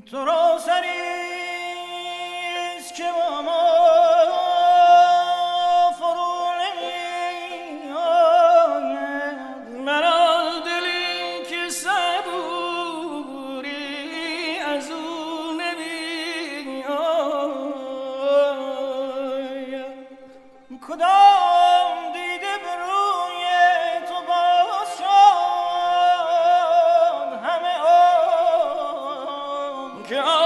تو را که با ما Go.